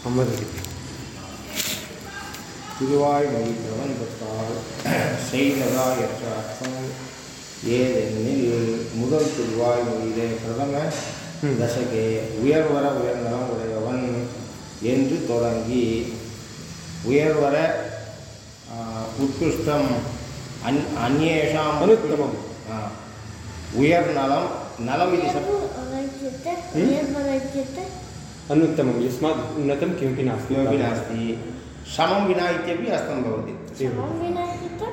அமர்வு திருவாய் மகிழ்ந்தவன் பத்தால் செய்ததாய் என்ற அர்த்தம் ஏதெனில் முதல் திருவாய் மொழியிலே பிரதம தசகே உயர்வர உயர்நலம் உடையவன் என்று தொடங்கி உயர்வர உத்கிருஷ்டம் அந் அந்நேஷாம் அனுத்தமம் உயர்நலம் நலம் இது हम्म? अनुत्तमं यस्मात् उन्नतं किमपि नास्ति। किमपि नास्ति। समं विना इत्यपि अर्थं भवति। समं विना इत्युक्ते?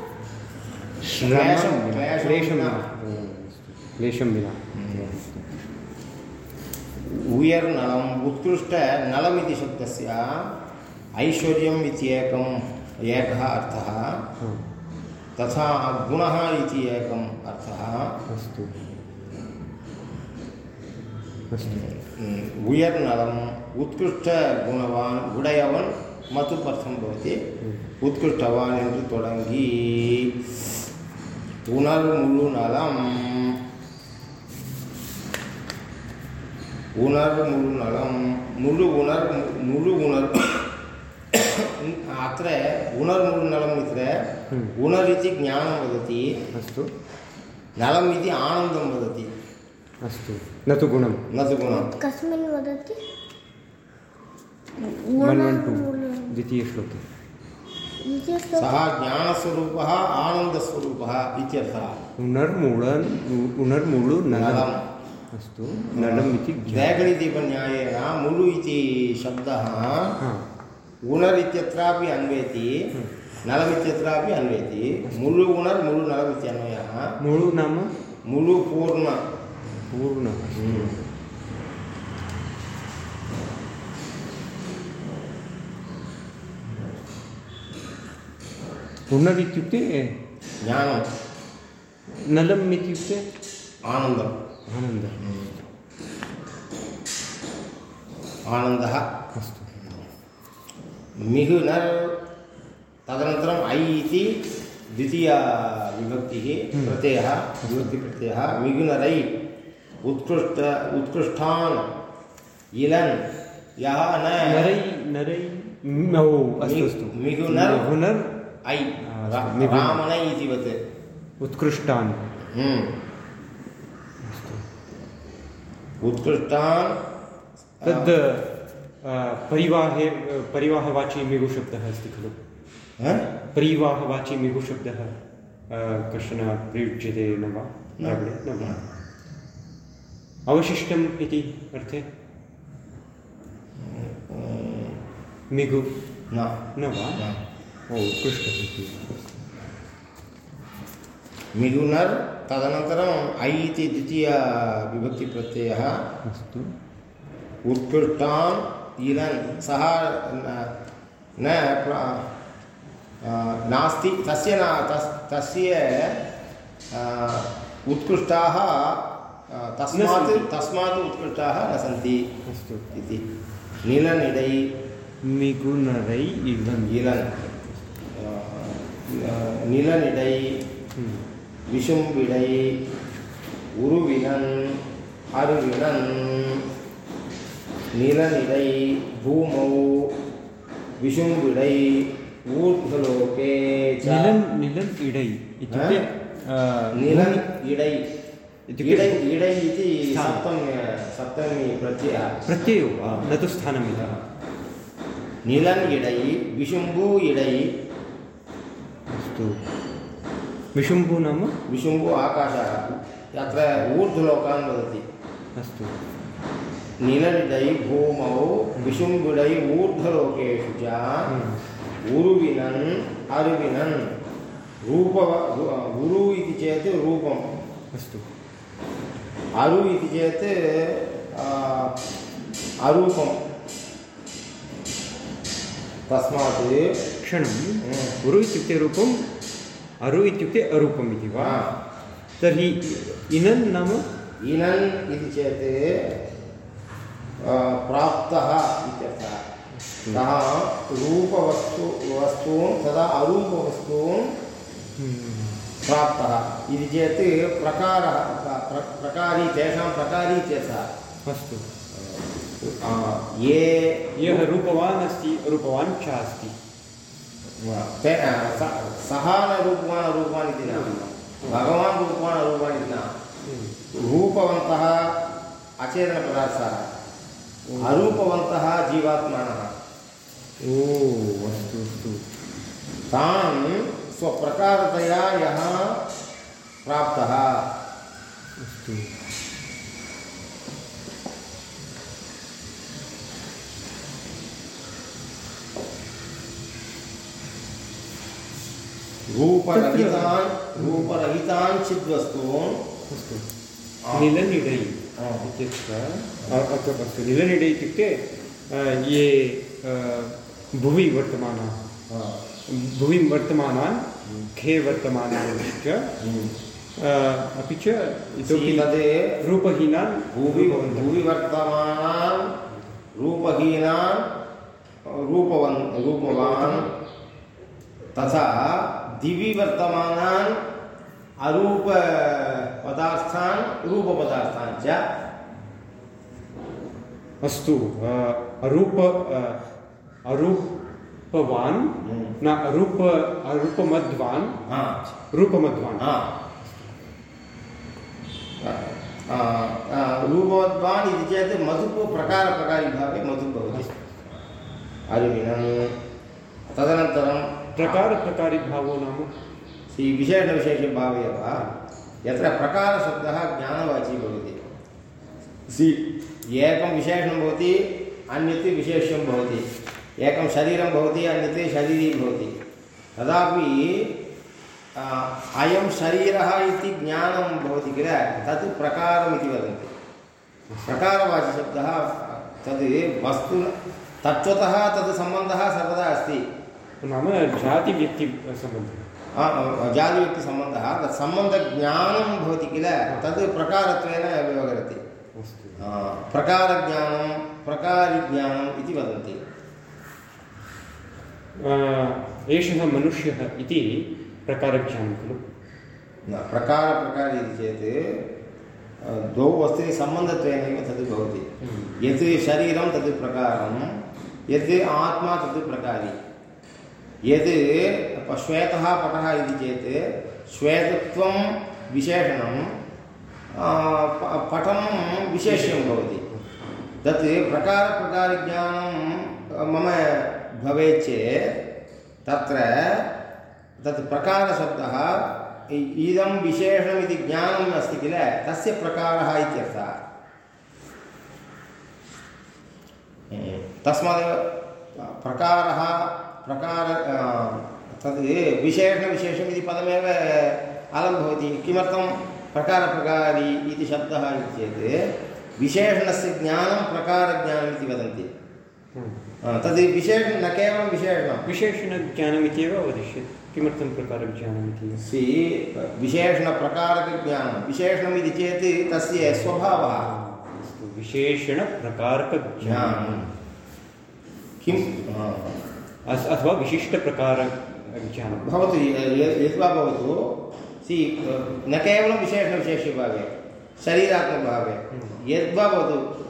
क्लेशं विना। विना। उयर्नलम् उत्कृष्ट नलमिति शब्दस्य ऐश्वर्यम् इत्येकम् एकः अर्थः तथा गुणः इति एकम् अर्थः। अस्तु। अस्तु। ம், உயர்நலம் உத்கிருஷ்டகுணவான் உடையவன் மத்துப் அர்த்தம் பவதி உத்கிருஷ்டவான் என்று தொடங்கி உணர் முழு நலம் உணர் முழு நலம் முழு உணர் முழு உணர் अत्र उणर्मुळुनलम् इत्र हम्म. उणर् इति ज्ञानं वदति अस्तु नलम् इति आनन्दं वदति अस्तु। न तु गुणं न तु गुणं कस्मिन् वदति? वन् वन् टु गुणः- द्वितीयश्लोके। सः ज्ञानस्वरूपः आनन्दस्वरूपः इत्यर्थः। उणर्मुळु नलम् अस्तु नलम् इति मुळु इति शब्दः उणर् इत्यत्रापि अन्वयति मुळु उणर् नलम् इत्यन्वयः नाम? मुळु पूर्ण। पूर्ण। उणर् इत्युक्ते ज्ञानं। नलम् इत्युक्ते आनन्दम्। आनन्दः। आनन्दः। अस्तु। मिहुनर् तदनन्तरम् ऐ इति द्वितीया विभक्तिः हम्म. प्रत्ययः विभक्तिप्रत्ययः मिगुनरै उत्कृष्ट उत्कृष्टान् इलन् यः न नरै नरै म- ओ अस्तु अस्तु। मिगुनर् मिगुनर् ऐ अस्तु, रा- मिगुनर्। रामनै इतिवत् उत्कृष्टान्। हम्म. उत्कृष्टान् तद् परिवाहे परिवाहवाची मिगुशब्दः अस्ति खलु। हा? परिवाहवाची मिगुशब्दः कश्चन प्रयुज्यते न। वा? न वा? अवशिष्टम् इति अर्थे? मिगु। न। न वा। ओ उत्कृष्टः इति मिगुनर् तदनन्तरम् ऐ इति द्वितीया विभक्तिप्रत्ययः। अस्तु। उत्कृष्टान् इलन् सः न- नास्ति तस्य न तस् तस्य उत्कृष्टाः तस्मात् तस्मात् उत्कृष्टाः न सन्ति अस्तु इति निलनिडै मिगुनडै इलन् इलन् நிலனிடை விஷும்பிடை உருவினன் அருவினன் நிலனிடை பூமௌ விஷும்பிடை ஊர்குலோகே நிலம் நிலம் இடை நிலம் இடை इत्युक्ते- इडै इति। सप्तमी सप्तमी प्रत्ययः. प्रत्ययो वा न तु स्थानमिति निलन् इडै विशुम्बु इडै अस्तु. विशुम्भु नाम? विशुम्बु आकाशः. अत्र ऊर्ध्वलोकान् वदति. अस्तु. निलनिडै भूमौ विशुम्बुडै ऊर्ध्वलोकेषु च उरुविनन् अरुविनन्. रूप गुरु इति चेत् रूपम्. अस्तु. अरु इति चेत् अरूपं तस्मात् क्षणं हम्म, गुरु इत्युक्ते रूपम् अरु इत्युक्ते अरूपम् इति वा? तर्हि इनन् नाम? इनन् इति चेत् प्राप्तः इत्यर्थः। सः रूपवस्तु वस्तून् तदा अरूपवस्तून् हम्म, प्राप्तः। इति चेत् प्रकारः प्र- प्र- प्रकारी तेषां प्रकारी इत्यर्थः अस्तु। ये यः रूपवान् अस्ति रूपवान् च अस्ति स- न रूपवान् अरूपवान् इति न भगवान् रूपवान् इति न रूपवन्तः अचेतनपदार्थाः। अरूपवन्तः जीवात्मानः। ओ अस्तु अस्तु। तान् स्वप्रकारतया यः प्राप्तः अस्तु। रूपरहितान् रूपरहितान् चिद्वस्तून् अस्तु। निलनिडै इत्यत्र निलनिडै इत्युक्ते ये भुवि वर्तमानाः भुवि वर्तमानान् च अ, अपि च इतोपि रूपहीनान् भुवि भुवि वर्तमानान् रूपहीनान् रूपवन् रूपवान् तथा दिवि वर्तमानान् अरूपपदार्थान् रूपपदार्थान् च। अस्तु अ, अरूप अ, अरूपवान् न हा। रूपमद्वान् आ, रूपवद्वान् इति चेत् मधुः प्रकारप्रकारिभावे मधुः भवति अरुविनं तदनन्तरं प्रकारप्रकारिभावो नाम। श्रीविशेषविशेषभावे एव यत्र प्रकारशब्दः ज्ञानवाची भवति। सि एकं विशेषणं भवति अन्यत् विशेष्यं भवति। एकं शरीरं भवति अन्यत् शरीरी भवति। तदापि अयं शरीरः इति ज्ञानं भवति किल? तत् प्रकारम् इति वदन्ति। प्रकारवाचिशब्दः तद् वस्तु तत्त्वतः तद् सम्बन्धः सर्वदा अस्ति। नाम जातिव्यक्तिसम्बन्धः जातिव्यक्तिसम्बन्धः तत् सम्बन्धज्ञानं भवति किल? तद् प्रकारत्वेन व्यवहरति। प्रकारज्ञानं प्रकारिज्ञानम् इति वदन्ति। एषः मनुष्यः इति प्रकारज्ञानं खलु? न प्रकारप्रकार इति चेत् द्वौ वस्तूनि सम्बन्धत्वेनैव तद् भवति। यत् शरीरं तद् प्रकारं यत् आत्मा तद् प्रकारी। यत् प- श्वेतः पटः इति चेत् श्वेतत्वं विशेषणं पटं विशेष्यं भवति। तत् प्रकारप्रकारज्ञानं मम भवेत् चेत् तत्र तत् प्रकारशब्दः इदं विशेषणमिति ज्ञानम् अस्ति किल? तस्य प्रकारः इत्यर्थः। तस्मादेव प्रकारः प्रकार तद् विशेषणविशेषम् इति पदमेव अलं भवति किमर्थं प्रकारप्रकारी इति शब्दः इति चेत् विशेषणस्य ज्ञानं प्रकारज्ञानम् इति वदन्ति। अ, तद् विशेषणं न केवलं विशेषणं विशेषणज्ञानमित्येव वदिष्यति किमर्थं प्रकारज्ञानमिति सि विशेषणप्रकारकज्ञानं। विशेषणम् इति चेत् तस्य स्वभावः। अस्तु विशेषणप्रकारकज्ञानं। ज्ञानं। किं हा. अस्- अथवा विशिष्टप्रकारज्ञानं भवतु यद्वा भवतु सि न केवलं विशेषणविशेष्यभावे शरीरात्मभावे यद्वा भवतु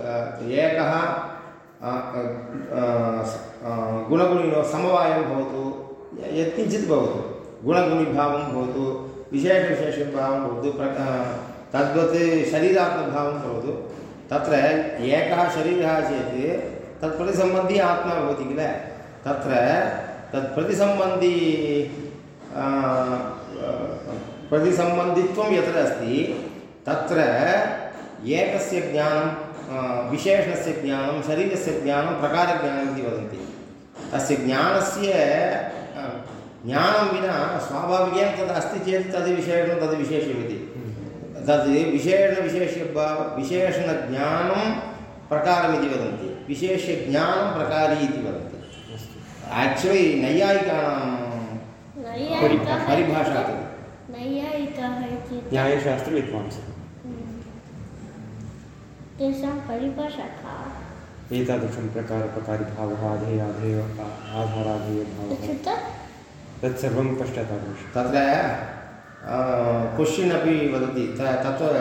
एकः गुणगुणिनो समवायं भवतु यत्किञ्चित् भवतु। गुणगुणिभावं भवतु विशेषविशेषभावं भवतु प्र तद्वत् शरीरात्मभावं भवतु। तत्र एकः शरीरः चेत् तत् प्रतिसम्बन्धी आत्मा भवति किल? तत्र तत् प्रतिसम्बन्धी आ, आ, प्रतिसम्बन्धित्वं यत्र अस्ति तत्र एकस्य ज्ञानं विशेषणस्य ज्ञानं शरीरस्य ज्ञानं प्रकारज्ञानम् इति वदन्ति तस्य ज्ञानस्य ज्ञानं विना स्वाभाविकेन तद् अस्ति चेत् तद् विशेषणं तद् विशेषमिति तद् विशेषणविशेष्यभाव विशेषणज्ञानं प्रकारमिति वदन्ति विशेष्यज्ञानं प्रकारी इति वदन्ति आक्चुलि नैयायिकानां परिभाषा तद् नैयायिकः न्यायशास्त्रविद्वांसः। तेषां परिभाषा का एतादृशं प्रकारप्रकारिभावः आधेयाधेय आधाराधेयभावः। तत्सर्वं पश्चात् आगमिष्यति तत्र क्वश्चिन् अपि वदति त तत्र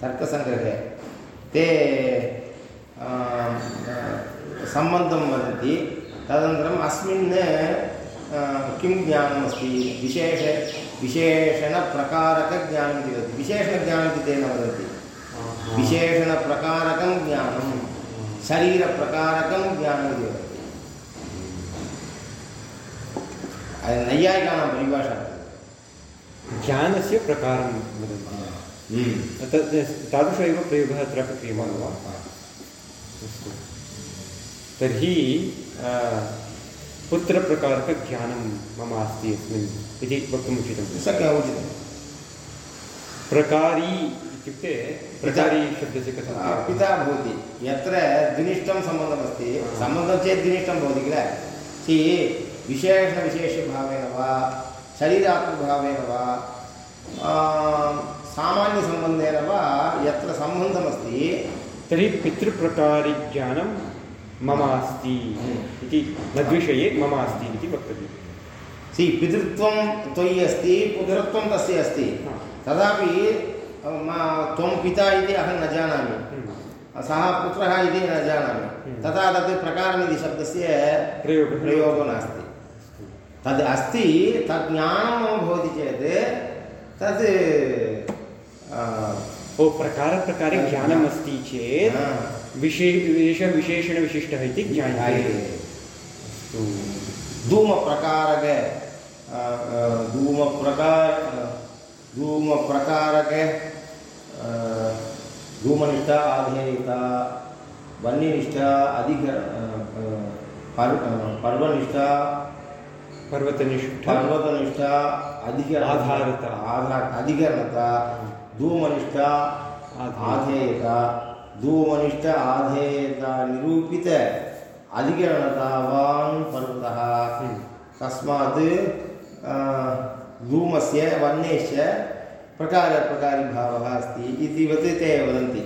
तर्कसङ्ग्रहे ते सम्बन्धं वदन्ति तदनन्तरम् अस्मिन् किं ज्ञानमस्ति? विशेष विशेषणप्रकारकज्ञानम् इति वदति। विशेषणज्ञानम् इति ते न वदन्ति विशेषणप्रकारकं ज्ञानं शरीरप्रकारकं ज्ञानम् इति वदति। नैयायिकानां परिभाषा ज्ञानस्य प्रकारं वदन्ति। तत् तादृश एव प्रयोगः अत्रापि क्रियमाणः वा अस्तु तर्हि पुत्रप्रकारकज्ञानं मम अस्ति अस्मिन् इति वक्तुम् उचितं शक्यः उचितं प्रकारी इत्युक्ते प्रकारी शब्दस्य कथं पिता भवति। यत्र द्विनिष्ठं सम्बन्धमस्ति सम्बन्धं चेत् द्विनिष्ठं भवति किल? सि विशेषविशेषभावेन वा शरीरात्मभावेन वा सामान्यसम्बन्धेन वा यत्र सम्बन्धमस्ति तर्हि पितृप्रकारिज्ञानं मम अस्ति इति मद्विषये मम अस्ति इति वक्तव्यं सि पितृत्वं त्वयि अस्ति पुत्रत्वं तस्य अस्ति। तथापि त्वं पिता इति अहं न जानामि। हम्म। सः पुत्रः इति न जानामि। हम्म। तथा तत् प्रकारमिति शब्दस्य प्रयोगः प्रयोगो नास्ति। तद् अस्ति तद् ज्ञानं मम भवति चेत् तद् ओ प्रकारप्रकारे ज्ञानम् अस्ति चेत् विशे एषः विशेषणविशिष्टः इति ज्ञायते। धूमप्रकारक धूमप्रकार धूमप्रकारक धूमनिष्ठा आधेयता वन्यनिष्ठा अधिक पर्वनिष्ठा पर्वतनिष्ठा पर्वतनिष्ठा अधिक आधारता आधार अधिकरणता धूमनिष्ठा आधेयता धूमनिष्ठ आधेयता निरूपित अधिकरणतावान् पर्वतः हम्म। तस्मात् धूमस्य वर्णेश्च प्रकारप्रकारिभावः अस्ति इतिवत् ते वदन्ति।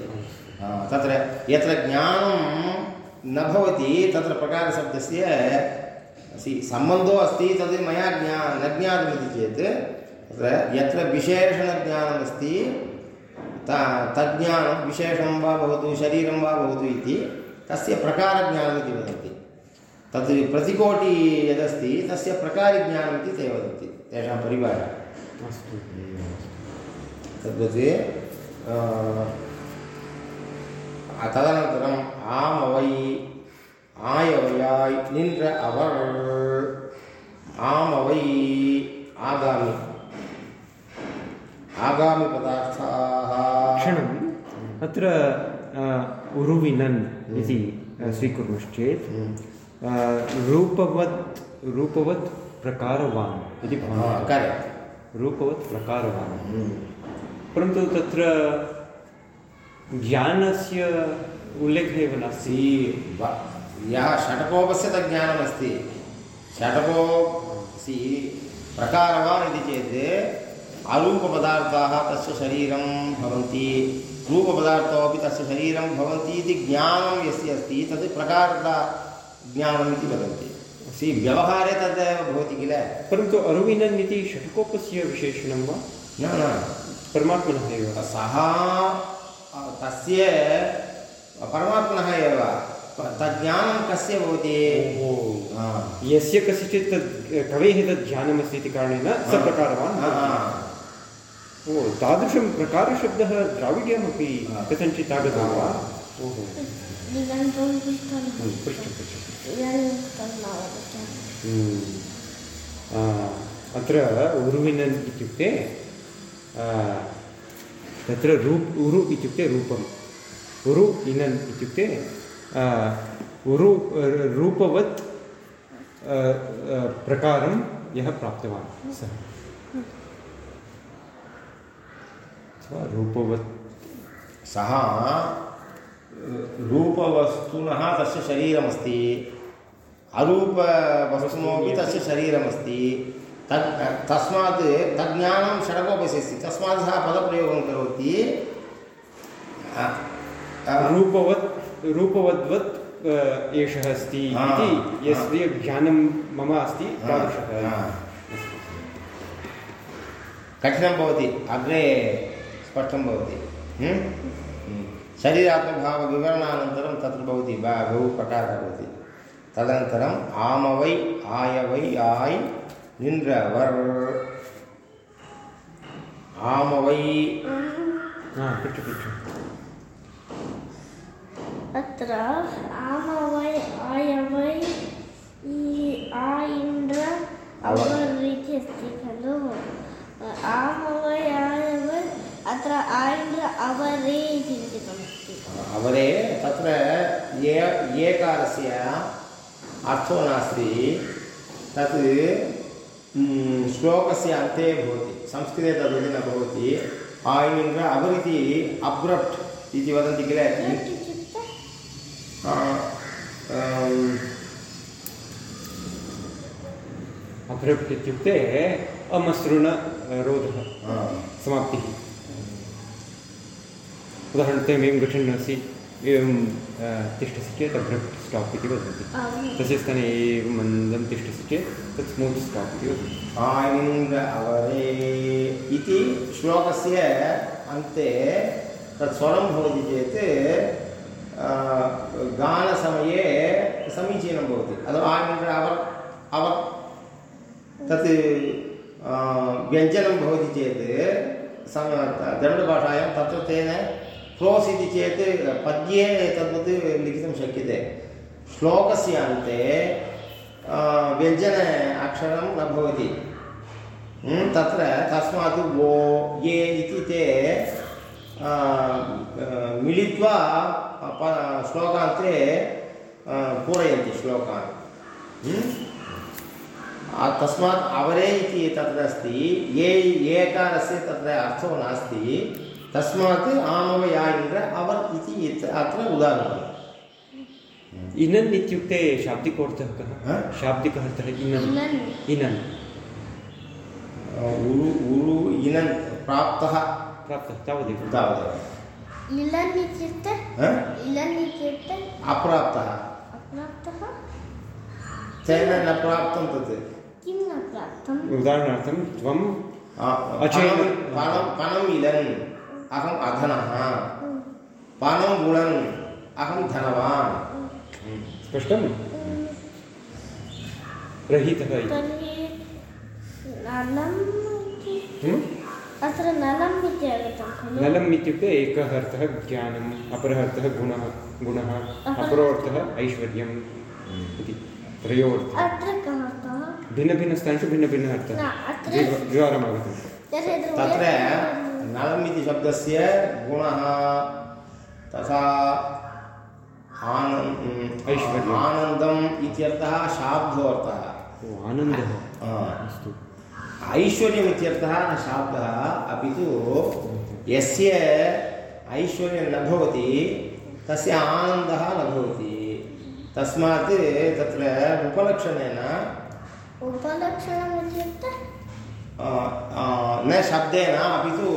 तत्र यत्र ज्ञानं न भवति, तत्र प्रकारशब्दस्य सि सम्बन्धो अस्ति, तद् मया ज्ञा न ज्ञातमिति चेत्, तत्र यत्र विशेषणज्ञानमस्ति, त तज्ज्ञानं विशेषं वा भवतु, शरीरं वा भवतु इति, तस्य प्रकारज्ञानम् इति वदन्ति। तद् प्रतिकोटि यदस्ति, तस्य प्रकारज्ञानम् इति ते वदन्ति, तेषां अस्तु तद्वत् तदनन्तरम् आमवै ஆயவையாய் நின்ற அவர் ஆமவை आगामि आगामिपदार्थाः क्षणम् अत्र उरुविनन् इति स्वीकुर्मश्चेत् रूपवत् रूपवत् प्रकारवान् इति भवति रूपवत् प्रकारवान् परन्तु तत्र ज्ञानस्य उल्लेखः एव नास्ति। यः षट्कोपस्य तज्ज्ञानमस्ति षट्कोपसि प्रकारवान् इति चेत् अरूपपदार्थाः तस्य शरीरं भवन्ति रूपपदार्थोपि तस्य शरीरं भवन्ति इति ज्ञानं यस्य अस्ति तत् प्रकारता ज्ञानम् इति वदन्ति। सि व्यवहारे तदेव भवति किल? परन्तु अरुविनन् इति षट्कोपस्य विशेषणं वा? न न। परमात्मनः एव। सः तस्य परमात्मनः एव। तज्ज्ञानं कस्य भवति? यस्य कस्यचित् तद् कवेः तद् ज्ञानमस्ति इति कारणेन स प्रकारवान् ओ तादृशं प्रकारशब्दः द्राविड्यमपि कथञ्चित् आगतो वा? ओहो। अत्र उरुविनन् इत्युक्ते तत्र रूप् उरु इत्युक्ते रूपम् उरु इनन् इत्युक्ते रु रूपवत् प्रकारं यः प्राप्तवान् सः रूपवत् सः रूपवस्तुनः तस्य शरीरमस्ति अरूपवस्तुनोपि तस्य शरीरमस्ति तत् तस्मात् तज्ज्ञानं अस्ति तस्मात् सः पदप्रयोगं करोति। रूपवत् रूपवद्वत् एषः अस्ति इति यस्य ज्ञानं मम अस्ति तादृशः। कठिनं भवति अग्रे स्पष्टं भवति। शरीरात्मभावविवरणानन्तरं तत्र भवति बहु प्रकारः भवति। तदनन्तरम् आमवै आयवै आय् निन्द्रवर् आमवै हा पृच्छ पृच्छ अत्र आमवै आयवै आ इन्द्र अवर् इति अस्ति खलु आमवै आयवै अत्र आ इन्द्र अवरे इति लिखितमस्ति अवरे तत्र ये एकारस्य अर्थो नास्ति तत् म्, श्लोकस्य अन्ते भवति संस्कृते तद्वत् न भवति अब्रप्ट् इति वदन्ति किल तत् इत्युक्ते आ, अम्, अभ्रप्ट् इत्युक्ते अमसृणरोधः समाप्तिः उदाहरणार्थम् एवं गच्छन् असि एवं अ, तिष्ठसि चेत् अभ्रप्ट् स्टाप् इति वदन्ति। तस्य स्थाने एवं मन्दं तिष्ठसि चेत् तत् स्मूत् स्टाप् इति वदन्ति। अवरे इति श्लोकस्य अन्ते तत् स्वरं भवति चेत् गानसमये समीचीनं भवति। अथवा आयिन्द्र अवर् अवर् तत् व्यञ्जनं भवति चेत् सम दण्डभाषायां तत्र तेन क्लोस् इति चेत्, पद्ये तद्वत् लिखितुं शक्यते। श्लोकस्य अन्ते व्यञ्जन अक्षरं न भवति। तत्र तस्मात् वो, ये इति ते मिलित्वा श्लोकान्ते पूरयन्ति श्लोकान्। तस्मात् अवरे इति तत्र अस्ति ये एकारस्य तत्र अर्थो नास्ति। तस्मात् आमवया इन्द्र अवर् इति इत्- अत्र उदाहरणम्। इनन् इत्युक्ते शाब्दिकोऽर्थः कः? शाब्दिकः अर्थः इनन्। इनन्। इनन्। उरु उरु इनन् प्राप्तः। प्राप्तः तावदेव। तावदेव। इलन् इत्युक्ते? इलन् इत्युक्ते? अप्राप्तः। अप्राप्तः? तेन न प्राप्तं तत्। किं न प्राप्तम्? उदाहरणार्थं त्वं आ, पणं पणं पणम् इलन्। अहम् अधनः। पणं गुणन् अहं धनवान्। स्पष्टं? रहितः हं? अत्र नलम् इति आगतं खलु। नलम् इत्युक्ते एकः अर्थः ज्ञानम् अपरः अर्थः गुणः गुणः अपरो अर्थः ऐश्वर्यम् इति त्रयो अत्र कः कः भिन्नभिन्नस्थानेषु भिन्नभिन्नः अर्थः। द्विवारम् आगतं तत्र वयं- नलम् इति शब्दस्य गुणः तथा आनन् ऐश्वर्यम्। आनन्दम् इत्यर्थः शाब्दोऽर्थः। ओ आनन्दः। अस्तु। ऐश्वर्यम् इत्यर्थः न शाब्दः अपि तु यस्य ऐश्वर्यं न भवति तस्य आनन्दः न भवति। तस्मात् तत्र उपलक्षणेन उपलक्षणम् इत्युक्ते न शब्देन अपि तु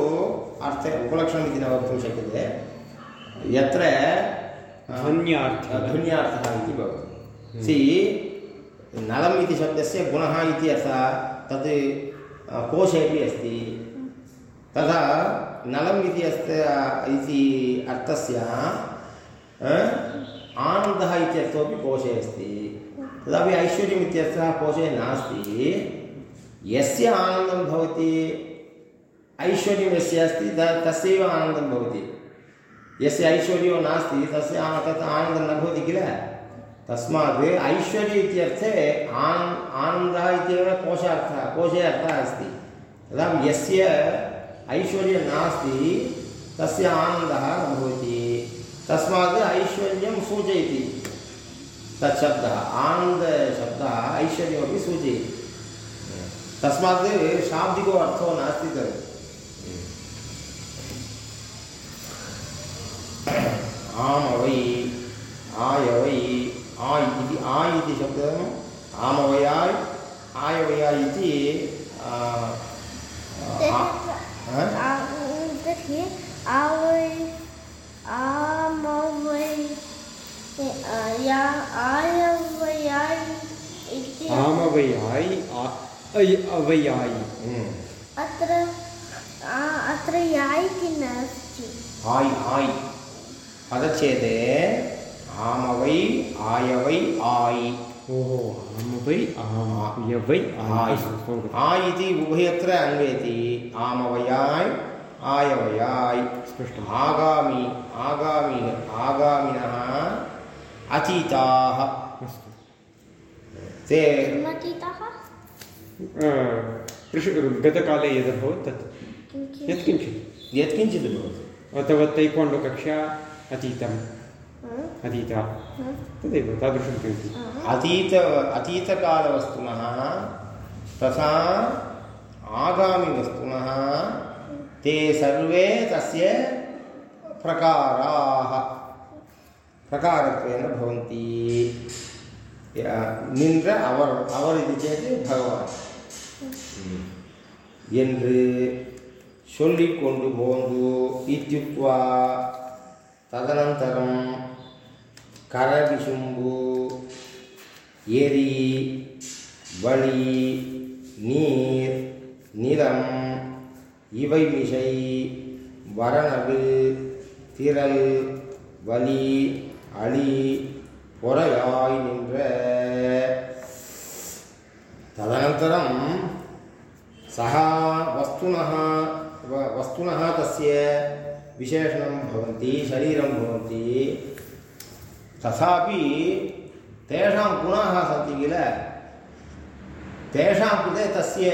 अर्थे उपलक्षणम् इति न वक्तुं शक्यते। यत्र ध्वन्यार्थः। ध्वन्यार्थः इति भवति। सि नलम् इति शब्दस्य गुणः इति अर्थः तत् कोशेपि अस्ति। तथा नलम् इति अस्ति इति अर्थस्य आनन्दः इत्यर्थोपि कोशे अस्ति। तदापि ऐश्वर्यम् इत्यर्थः कोशे नास्ति। यस्य आनन्दं भवति ऐश्वर्यं यस्य अस्ति, त तस्यैव आनन्दं भवति। यस्य ऐश्वर्यो नास्ति, तस्य तत् आनन्दं न भवति किल? तस्मात् ऐश्वर्य इत्यर्थे आन्, आनन्दः इत्येव कोशार्थः कोशे अर्थः अस्ति। तदा यस्य ऐश्वर्यं नास्ति, तस्य आनन्दः न भवति। तस्मात् ऐश्वर्यं सूचयति। तत् शब्दः, आनन्दशब्दः ऐश्वर्यमपि सूचयति। तस्मात् शाब्दिको अर्थो नास्ति तत् आमवै आयवै आ इति आ इति शब्दम् आमवयाय् आयवयाय् इति आमवयाय् ऐ अवयाय्। हम्म, अत्र आ- अत्र याय् इति नास्ति? आय् आय् पदच्छेदे आमवै आयवै आयि। ओहो आम वै आम यवै आयि आ इति उभयत्र अन्वयति आमवयाय् आयवयाय्। स्पष्टम्। आगामि आगामि आगामिनः अतीताः। अस्तु। ते किमतीतः गतकाले यदभवत् तत् किञ्चित् यत्किञ्चित् यत्किञ्चित् भवति अथवा तैक्वाण्डो कक्षा अतीतम् अतीता? तदेव तादृशं किमपि अतीत अतीतकालवस्तुनः तथा आगामिवस्तुनः ते सर्वे तस्य प्रकाराः प्रकारत्वेन भवन्ति நின்ற அவர் அவர் இது சேர்த்து பகவான் என்று சொல்லிக்கொண்டு போந்து இத்தியுக்வா ததனந்தரம் கரவிசும்பு எரி வழி நீர் நிலம் இவை மிசை வரணவில் திரள் வலி அழி பொறையாய் நின்ற तदनन्तरं सः वस्तुनः व- वस्तुनः तस्य विशेषणं भवन्ति शरीरं भवन्ति तथापि तेषां गुणाः सन्ति किल तेषां कृते तस्य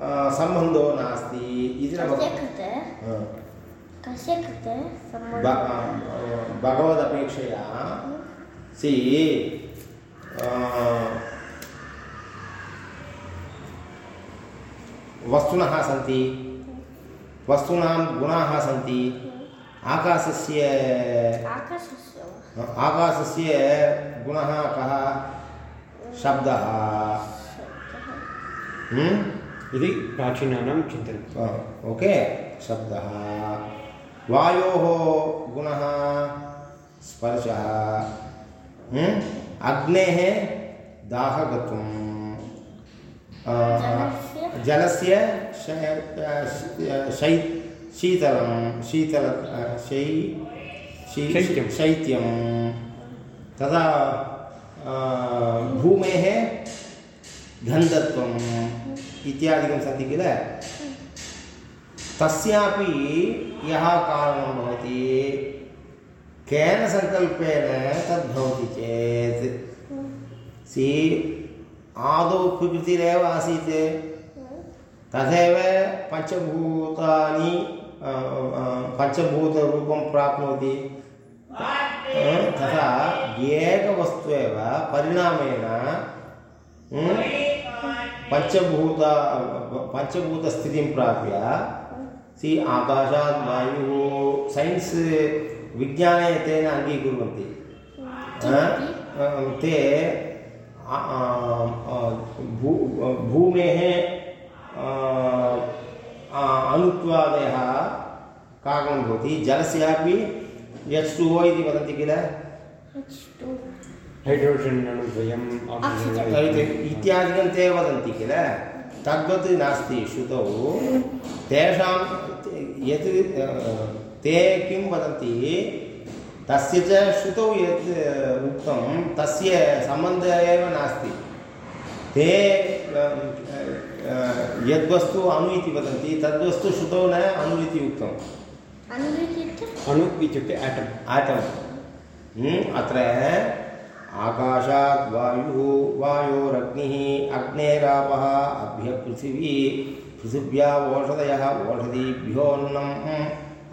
अ, सम्बन्धो नास्ति इति न कस्य भगवदपेक्षया सि वस्तुनः सन्ति वस्तूनां गुणाः सन्ति आकाशस्य आकाशस्य। गुणः कः? शब्दः। शब्दः। हम्म? इति प्राचीनानां चिन्तनं ओके। शब्दः। वायोः गुणः। स्पर्शः हम्म? अग्नेः दाहगत्वम् आ, जलस्य? शै- शीतलं शीतल शै शैत्यं। तदा भूमेः गन्धत्वम् इत्यादिकं सन्ति किल तस्यापि यः कारणं भवति केन सङ्कल्पेन तद्भवति चेत्। सि आदौ प्रकृतिरेव आसीत्। तथैव पञ्चभूतानि पञ्चभूतरूपं प्राप्नोति। तथा एकवस्तु एव परिणामेन पञ्चभूत, पञ्चभूतस्थितिं प्राप्य, सि आकाशात् वायुः, सैन्स् विज्ञाने तेन अङ्गीकुर्वन्ति ते भू भूमेः अ, अ, अनुत्वादयः कारणं भवति। जलस्यापि एच् टु ओ इति वदन्ति किल? H2 hydrogen अणुद्वयम्. इत्यादिकं ते वदन्ति किल? तद्वत् नास्ति श्रुतौ। तेषां यत् ते किं वदन्ति? तस्य च श्रुतौ यत् उक्तं तस्य सम्बन्धः एव नास्ति। ते यद्वस्तु अणु इति वदन्ति तद्वस्तु श्रुतौ न अणु इति उक्तम्। अणु इत्युक्ते आटम् आटम् हम्म, अत्र आकाशात् वायुः वायोरग्निः अग्नेरापः अभ्य पृथिवी पृथिव्या ओषधयः ओषधीभ्योऽन्नम्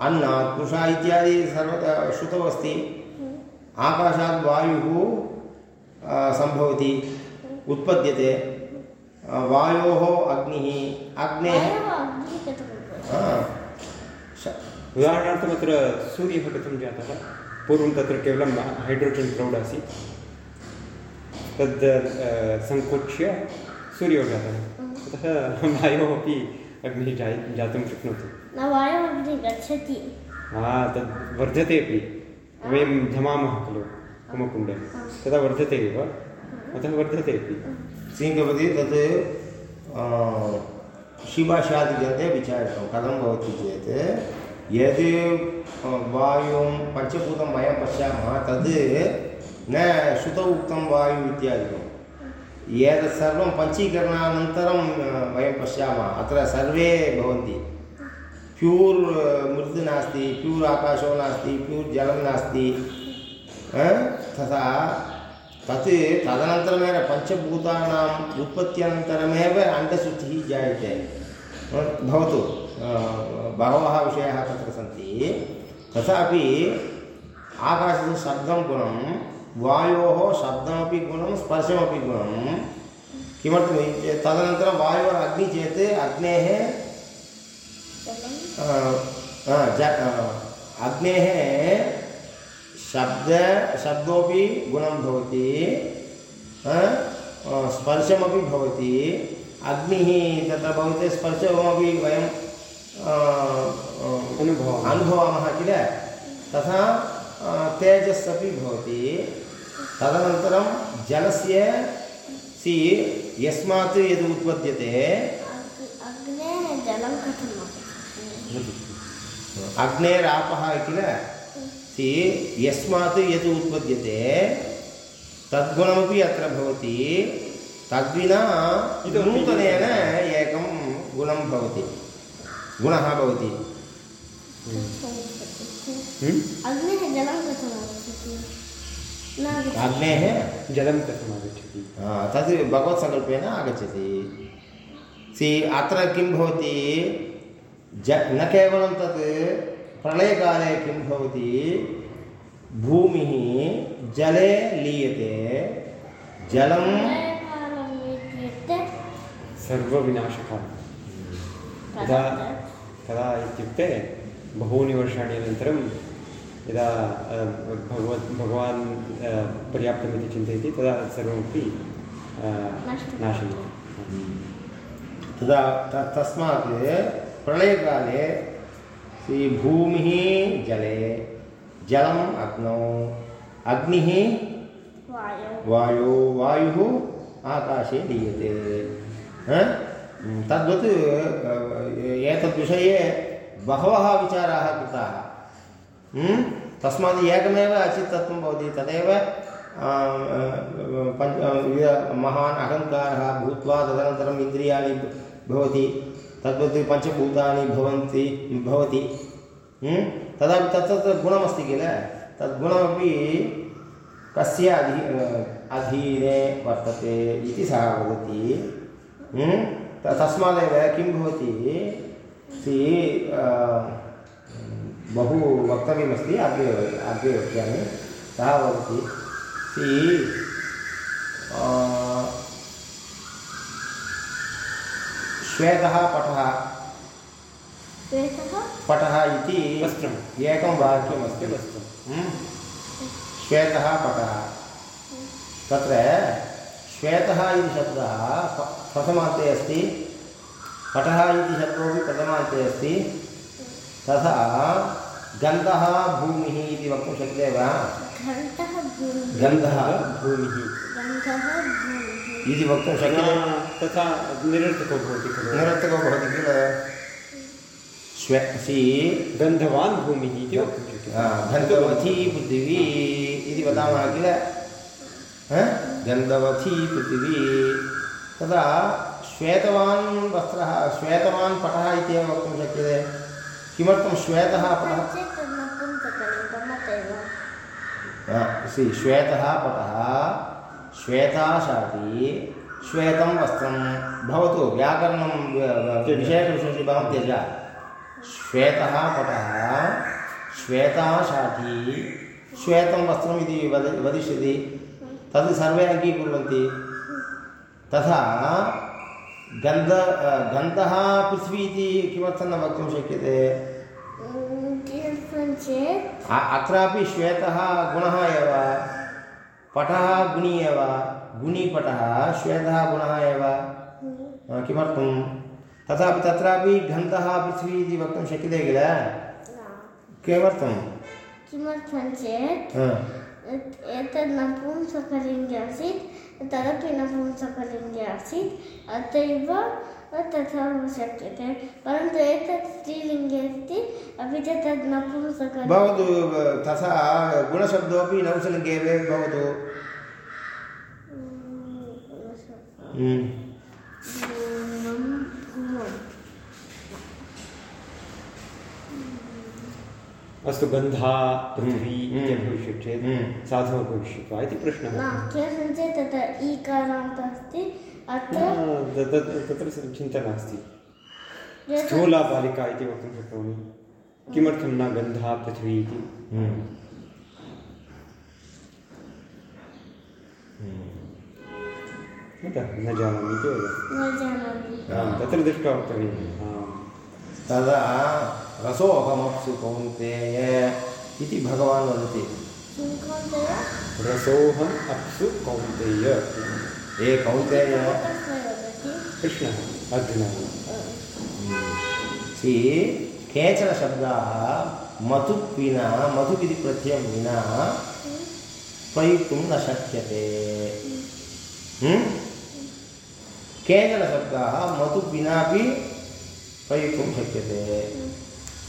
अन्नात् कुषा इत्यादि सर्वदा श्रुतौ अस्ति आकाशात् वायुः सम्भवति उत्पद्यते। वायोः अग्निः अग्नेः। उदाहरणार्थम् अत्र सूर्यः कथं जातः? पूर्वं तत्र केवलं हैड्रोजन् क्लौड् आसीत्। तद् सङ्कोच्य सूर्यो जातः। अतः वायोः अपि अग्निः जाय जातुं शक्नोति। न वायोः गच्छति। हा तद् वर्धते अपि। वयं धमामः खलु होमकुण्डे तदा वर्धते एव। अतः वर्धते अपि। सिङ्गपति तत् आ, शिभाषादिग्रन्थे विचारितं। कथं भवति चेत् यद् वायुं पञ्चभूतं वयं पश्यामः तद् न श्रुतौ उक्तं वायु इत्यादिकम् एतत् सर्वं पञ्चीकरणानन्तरं वयं पश्यामः। अत्र सर्वे भवन्ति। प्यूर् मृद् नास्ति, प्यूर् आकाशो नास्ति, प्यूर् जलं नास्ति तथा तत् तदनन्तरमेव पञ्चभूतानाम् उत्पत्त्यनन्तरमेव अण्डशुद्धिः जायते। भवतु बहवः विषयाः तत्र सन्ति। तथापि आकाशस्य शब्दं गुणं, वायोः शब्दमपि गुणं, स्पर्शमपि गुणं किमर्थं तदनन्तरं वायोः अग्निः चेत् अग्नेः अग्नेः शब्द शब्दोपि गुणं भवति स्पर्शमपि भवति अग्निः तत्र भवति स्पर्शमपि वयं अनुभवामः। अनुभवामः किल? तथा तेजस् अपि भवति तदनन्तरं जलस्य सि यस्मात् यद् उत्पद्यते जलं कथम् अग्नेरापः किल सि यस्मात् यत् उत्पद्यते तद्गुणमपि अत्र भवति तद्विना नूतनेन एकं गुणं भवति। गुणः भवति। अग्नेः जलं कथम् आगच्छति? न आगच्छति। अग्नेः? जलं कथम् आगच्छति? तद् भगवत्सङ्कल्पेन आगच्छति। सि अत्र किं भवति? ज न केवलं तत् प्रलयकाले किं भवति? भूमिः जले लीयते। जलं सर्वविनाशकालः। कदा यदा कदा इत्युक्ते बहूनि वर्षाणि अनन्तरं यदा भगवत् भगवान् पर्याप्तमिति चिन्तयति तदा सर्वमपि नाशयति तदा त तस्मात् प्रलयकाले सि भूमिः जले जलम् अग्नौ अग्निः वायौ वायु वायुः आकाशे लीयते ह? तद्वत् एतद्विषये बहवः विचाराः कृताः? तस्मात् एकमेव अचित्तत्वं भवति तदेव पञ्च महान् अहङ्कारः भूत्वा तदनन्तरम् इन्द्रियाणि भवति तद्वत् पञ्चभूतानि भवन्ति, भवति। हम्म? तदापि तत्तत् गुणमस्ति किल? तद्गुणमपि कस्य अधी अधीने वर्तते इति सः वदति। हम्म? तस्मादेव किं भवति? बहु वक्तव्यमस्ति, अग्रे अग्रे वक्ष्यामि। सः वदति, सि श्वेतः पटः श्वेतः पटः इति वस्त्रम्। एकं वाक्यमस्ति। वस्त्रं हम्म? श्वेतः पटः तत्र श्वेतः इति शब्दः प्रथमान्ते अस्ति। पटः इति शब्दोपि प्रथमान्ते अस्ति। तथा गन्धः भूमिः इति वक्तुं शक्यते वा? घण्टः भूमिः। गन्धः भूमिः। गन्धः भूमिः। इति वक्तुं शक्यते तथा निरर्थको भवति खलु निरर्थको भवति किल श्वे सि गन्धवान् भूमिः इति वक्तुं शक्यते गन्धवती पृथिवी इति वदामः किल ह? गन्धवती पृथिवी। तदा श्वेतवान् वस्त्रः श्वेतवान् पटः इत्येव वक्तुं शक्यते। किमर्थं श्वेतः पटः? हा, श्वेतः पटः श्वेता शाटी श्वेतं वस्त्रं भवतु व्याकरणं विशेषविशेषभावं त्यज। श्वेतः पटः श्वेता शाटी श्वेतं वस्त्रम् इति वद वदिष्यति। तद् सर्वे अङ्गीकुर्वन्ति। तथा गन्ध गन्धः पृथ्वी इति किमर्थं न वक्तुं शक्यते? अ- अत्रापि श्वेतः गुणः एव। पटः गुणी एव गुणीपटः श्वेतः गुणः एव। अ, किमर्थं तथापि तत्रापि गन्धः पृथ्वी इति वक्तुं शक्यते किल? किमर्थं किमर्थं चेत्? एत्- एतत् नपुंसकलिङ्गे आसीत् तदपि नपुंसकलिङ्गे आसीत् अत एव तथा शक्यते परन्तु एतत् स्त्रीलिङ्गे अस्ति अपि च तद् नपुंसकलिङ्गे भवतु तथा गुणशब्दोपि नपुंसकलिङ्गे एव भवतु। हम्म। अस्तु गन्धा पृथ्वी हम्म, इति हम्म, भविष्यत् चेत् हम्म। साधुः भविष्यत् वा इति प्रश्नः। न केषाञ्चित् तत्र ईकारान्त अस्ति। त- त- तत्र चिन्ता नास्ति। स्थूला बालिका इति वक्तुं शक्नोमि। किमर्थं न गन्धा पृथ्वी इति? हम्म। अतः न जानामि इति वद न जानामि। आं, तत्र दृष्ट्वा वक्तव्यम्। आम्। तदा रसोऽहमप्सु कौन्तेय इति भगवान् वदति। रसोऽहम् अप्सु कौन्तेय। हे कौन्तेय कृष्णः। अर्जुनः। सि केचन शब्दाः मतु विना मधु इति प्रत्ययं विना प्रयुक्तुं न शक्यते। हम्म? केचन शब्दाः मधु विनापि प्रयुक्तुं शक्यते।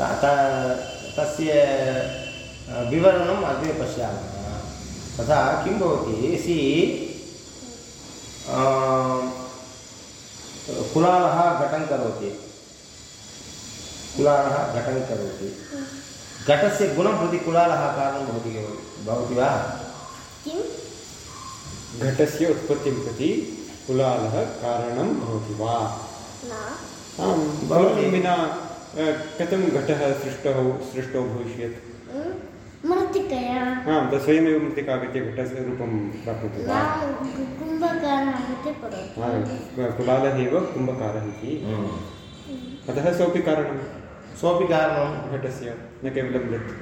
त- तस्य विवरणम् अग्रे पश्यामः। तथा किं भवति? सि कुलालः घटं करोति। कुलालः घटं करोति। घटस्य गुणं प्रति कुलालः कारणं भवति भवति वा? घटस्य उत्पत्तिं प्रति कुलालः कारणं भवति वा? आं भवति। विना कथं घटः सृष्टौ सृष्टो भविष्यत्? मृत्तिकया तत् स्वयमेव मृत्तिकागत्य घटस्य रूपं प्राप्नोति वा कु- कुम्भकारः इति करोति हा, कुलालः एव कुम्भकारः इति अतः सोऽपि कारणं सोऽपि कारणं घटस्य न केवलं मृत्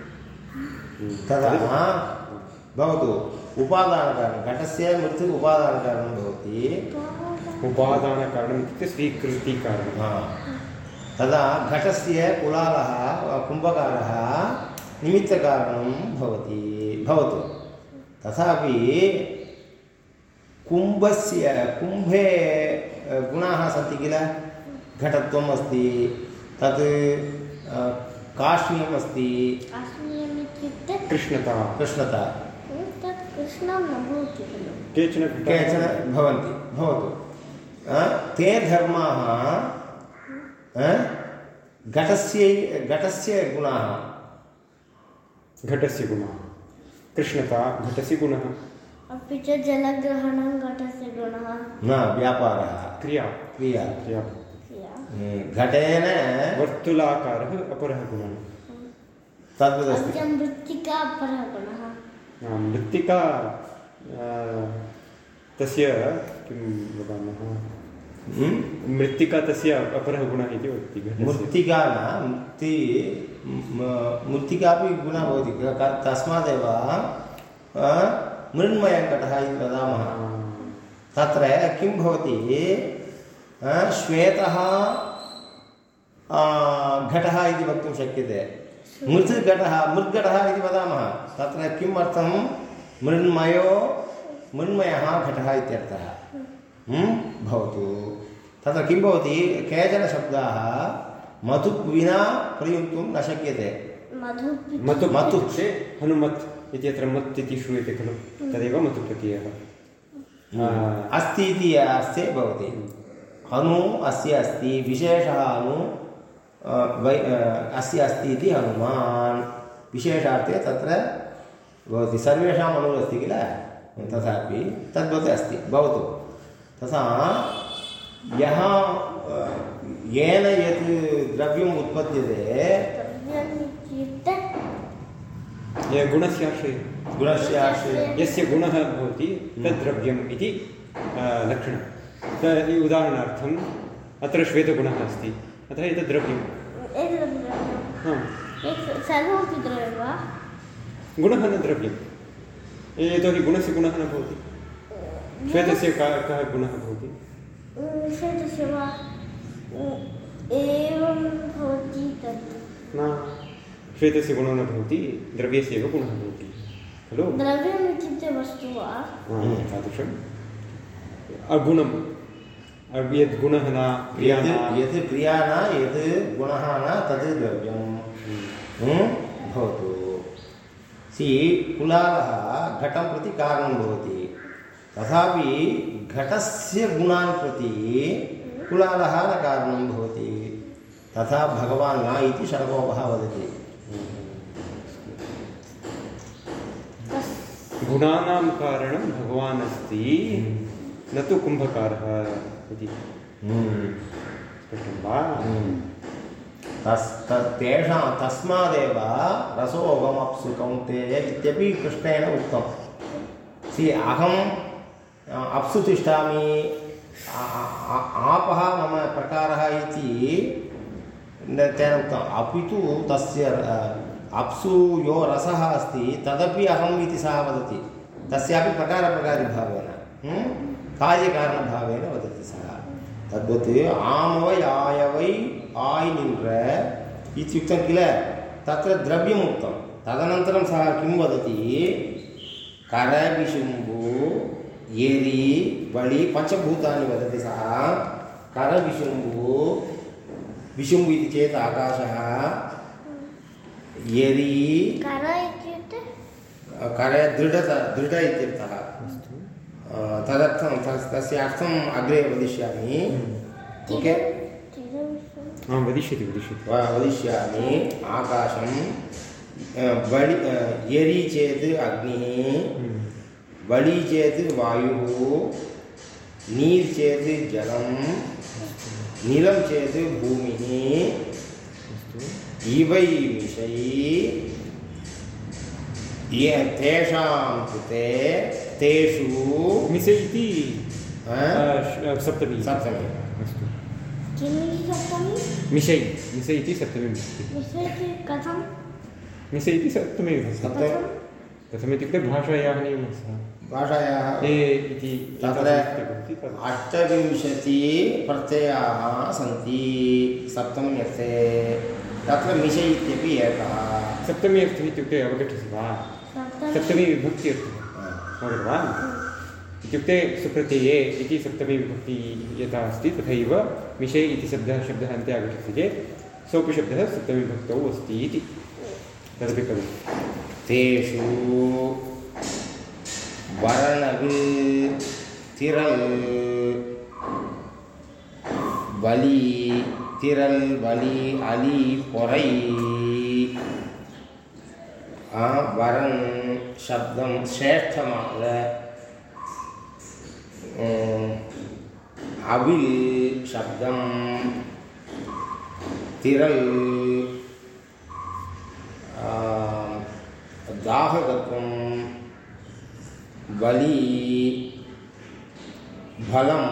तदा भवतु उपादानकारणं घटस्य मृत्युः उपादानकारणं भवति उपादानकारणम् इत्युक्ते स्वीकृतिकारणं हा। तदा घटस्य कुलालः कुम्भकारः निमित्तकारणं भवति। भवतु। तथापि कुम्भस्य कुम्भे गुणाः सन्ति किल? घटत्वम् अस्ति तत् काष्ण्यम् अस्ति। काश्मीरम् कृष्णता। कृष्णता। केचन केचन भवन्ति। भवतु। ते धर्माः घटस्य घटस्य गुणाः। घटस्य गुणः। कृष्णता घटस्य गुणः। अपि च जलग्रहणं घटस्य गुणः। न व्यापारः। क्रिया। क्रिया। क्रिया। हम्म, घटेन वर्तुलाकारः अपरः गुणः। तद्वदस्ति। मृत्तिका परः गुणः। मृत्तिका तस्य किं वदामः? मृत्तिका तस्य अपरः गुणः इति वदति मृत्तिका न मृत्ति म- मृत्तिकापि गुणः भवति तस्मादेव मृण्मयः घटः इति वदामः तत्र किं भवति श्वेतः घटः इति वक्तुं शक्यते मृद्घटः मृद्घटः इति वदामः तत्र किम् अर्थं मृण्मयो मृण्मयः घटः इत्यर्थः? भवतु। तत्र किं भवति? केचन शब्दाः मधु विना प्रयुक्तुं न शक्यते। मधु मतु मतु। हनुमत् इत्यत्र मत् इति श्रूयते खलु। तदेव मतु प्रत्ययः अस्ति इति अस्ति भवति। हनु अस्य अस्ति विशेषः हनु वै अस्य अस्ति इति हनुमान्। विशेषार्थे तत्र भवति। सर्वेषाम् अनुरस्ति किल? तथापि तद्वत् अस्ति। भवतु। तथा यः अ, येन यत् द्रव्यम् उत्पद्यते। गुणस्याश्रये गुणस्य आश्रये यस्य गुणः भवति तद् द्रव्यम् इति लक्षणं त- उदाहरणार्थम् अत्र श्वेतगुणः अस्ति अतः एतद् द्रव्यं सर्वमपि द्रव्यं वा? गुणः न द्रव्यम्। यतोहि गुणस्य गुणः न भवति। श्वेतस्य का कः गुणः भवति? विशेषस्य वा एवं भवति तत्। न श्वेतस्य गुणो न भवति द्रव्यस्य एव गुणः भवति। खलु? द्रव्यम् इत्युक्ते वस्तु वा? हा, तादृशं। अगुणं यद् गुणः न क्रिया यद् क्रिया न यद् गुणः न तद् द्रव्यं। भवतु। सि कुलालः घटं प्रति कारणं भवति। तथापि घटस्य गुणान् प्रति कुलालः न कारणं भवति। तथा भगवान् न इति शरगोपः वदति। गुणानां कारणं भगवान् अस्ति। न तु कुम्भकारः इति। स्पष्टं वा। तस् तेषां तस्मादेव रसोऽहमप्सु कौन्तेय इत्यपि कृष्णेन उक्तं सि अहम् अ, अप्सु तिष्ठामि आपः मम प्रकारः इति तेन उक्तम्। अपि तु तस्य अप्सु यो रसः अस्ति, तदपि अहम् इति सः वदति। तस्यापि प्रकारप्रकारिभावेन? कार्यकारणभावेन वदति सः। तद्वत् आमवै आयवै आय् निன்ற इत्युक्तं किल? तत्र द्रव्यम् उक्तं तदनन्तरं सः किं वदति? करविशुम्बु एरि बलि पञ्चभूतानि वदति सः करविशुम्बु विशुम्बु इति चेत् आकाशः एरि कर दृढता दृढ इत्यर्थः अस्तु तदर्थं तस् तस्य अर्थम् अग्रे वदिष्यामि ओके आं वदिष्यति वदिष्यति वदिष्यामि आकाशं बलि एरि चेत् अग्निः बलि चेत् वायुः नीर् चेत् जलं निलं चेत् भूमिः इवै ये तेषां कृते तेषु मिसे इति सप्तमी। सप्तमी। अस्तु। इति सप्तमी? मिशै मिसे इति सप्तमी। कथं मिसे इति सप्तमी। विभक्ति कथम् इत्युक्ते भाषायाः नियमः सः। भाषायाः इति तत्र अष्टविंशतिः प्रत्ययाः सन्ति सप्तम्यर्थे। तत्र मिष इत्यपि एकः। सप्तमी अर्थः इत्युक्ते अवगच्छसि वा? सप्तमी विभक्ति अर्थः अवगतवान् इत्युक्ते सुप्रत्यये इति सप्तमी विभक्ति यथा अस्ति तथैव विषये इति शब्दः शब्दः अन्ते आगच्छति चेत् सोऽपि शब्दः सप्तमीविभक्तौ अस्ति इति। तदपि खलु तेषु வரணவு திரள் வலி திரள் வலி அலி பொறை வரன் சப்தம் சிரேஷ்டமாக அவில் சப்தம் திரள் தாககத்துவம் बलि फलं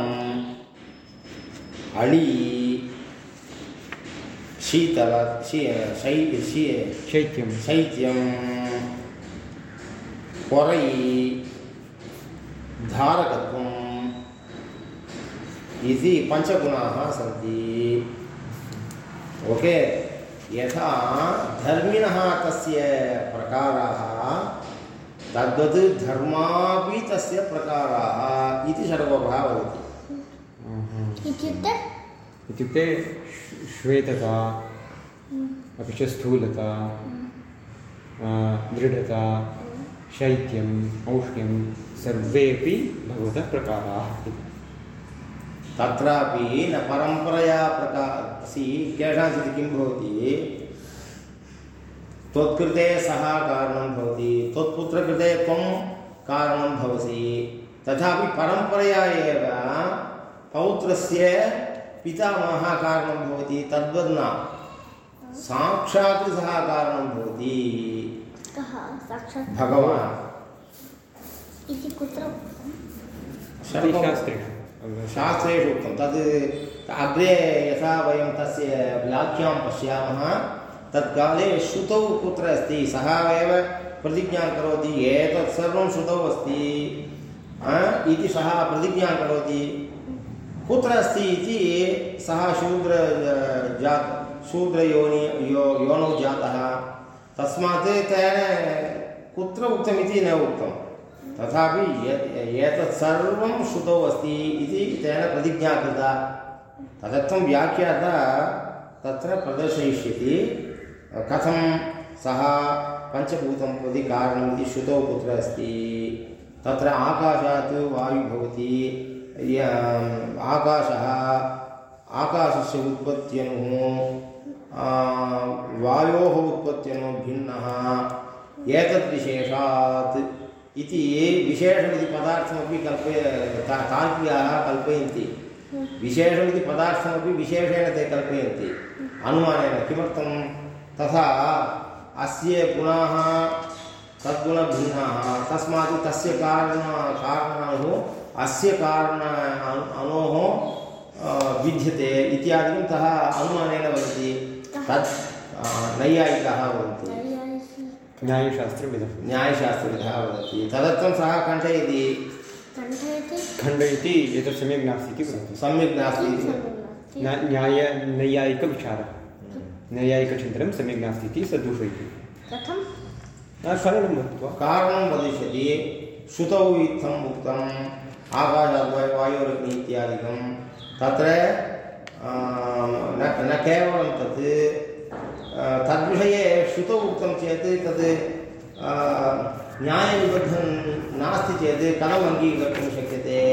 अळि शीतल शी शै शी शैत्यं शैत्यं पोरै धारकत्वम् इति पञ्चगुणाः सन्ति। ओके यथा धर्मिणः तस्य प्रकाराः तद्वत् धर्मापि तस्य प्रकाराः इति षड्कोपः वदति। इत्युक्ते? इत्युक्ते श्वेतता अपि च स्थूलता दृढता शैत्यम् औष्ण्यं सर्वेपि भगवतः प्रकाराः तत्रापि न परम्परया प्रका सि केषाञ्चित् किं भवति? त्वत्कृते सः कारणं भवति। त्वत्पुत्रकृते त्वं कारणं भवसि। तथापि परम्परया एव पौत्रस्य पितामहः कारणं भवति तद्वत् न साक्षात् सः कारणं भवति। कः? साक्षात्? भगवान्। इति कुत्र शास्त्रेषु उक्तं। तद् अग्रे यथा वयं तस्य व्याख्यां पश्यामः। तत्काले श्रुतौ कुत्र अस्ति? सः एव प्रतिज्ञां करोति, एतत् सर्वं श्रुतौ अस्ति। इति सः प्रतिज्ञां करोति। कुत्र अस्ति इति सः शूद्र जा शूद्रयोनि यो, योनौ जातः। तस्मात् तेन कुत्र उक्तमिति न उक्तं तथापि एतत् सर्वं श्रुतौ अस्ति इति तेन प्रतिज्ञा कृता। तदर्थं व्याख्याता तत्र प्रदर्शयिष्यति। कथं सः पञ्चभूतं प्रति कारणम् इति श्रुतौ कुत्र अस्ति। तत्र आकाशात् वायुः भवति। आकाशः आकाशस्य उत्पत्त्यनुः वायोः उत्पत्त्यनुः भिन्नः। एतद्विशेषात् इति विशेषमिति पदार्थमपि कल्पय तार्किकाः कल्पयन्ति। विशेषमिति पदार्थमपि विशेषेण ते कल्पयन्ति। अनुमानेन किमर्थं तथा अस्य गुणाः तद्गुणभिन्नाः तस्मात् तस्य कारण कारणानुः अस्य कारण अनोः विद्यते इत्यादिकं तः अनुमानेन वदति। तत् नैयायिकाः वदन्ति। न्यायशास्त्रविदः। न्यायशास्त्रविदः वदति। तदर्थं सः कण्ठयति खण्डयति? एतत् सम्यक् नास्ति इति वदति। सम्यक् नास्ति इति न्याय नैयायिकविचारः। नैयायिकचिन्तनं सम्यक् नास्ति इति स दूषयति कथं कारणं वक्त्वा कारणं वदिष्यति श्रुतौ इत्थम् उक्तम् आकाशाद्वायु वायोरग्नि इत्यादिकं तत्र न न केवलं तत् तद्विषये श्रुतौ उक्तं चेत् तत् न्यायनिबद्धं नास्ति चेत् कथम् अङ्गीकर्तुं शक्यते